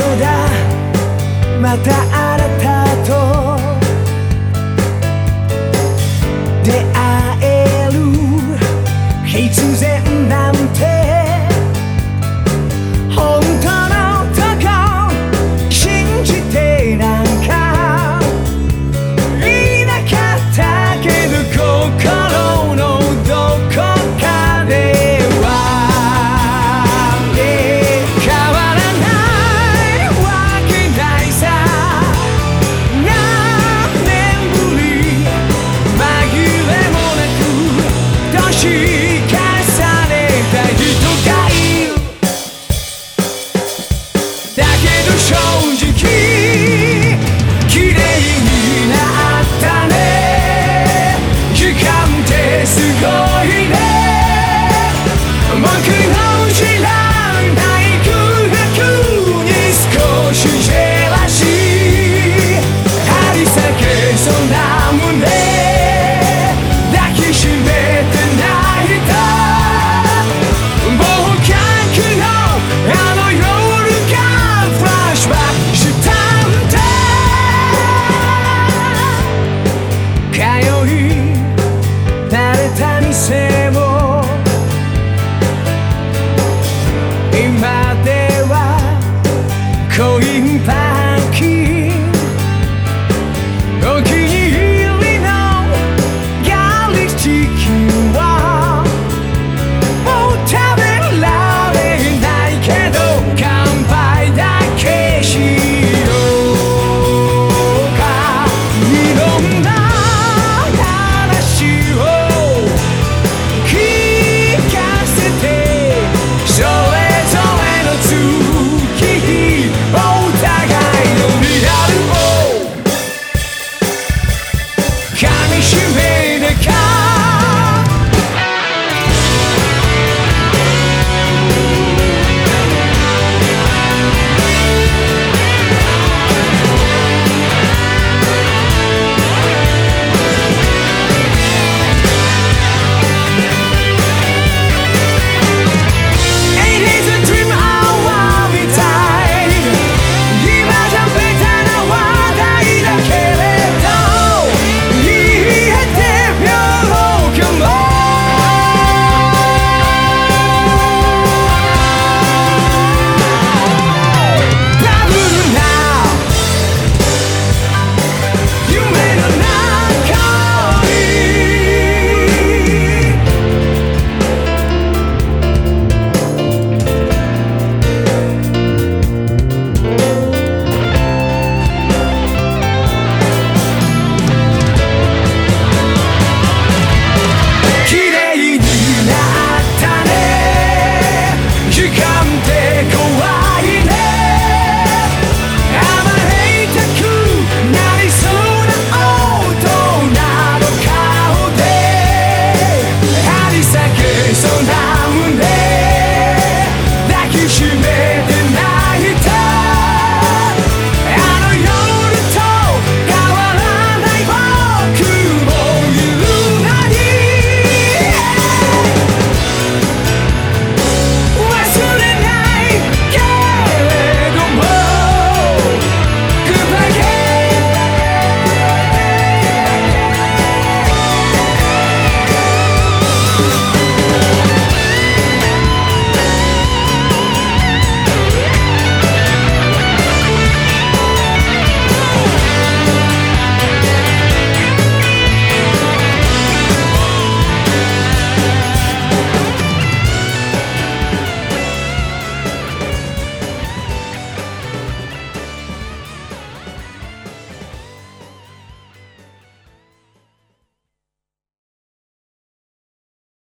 だ。またあなたと。出会える。必然すごい。今では恋んぱい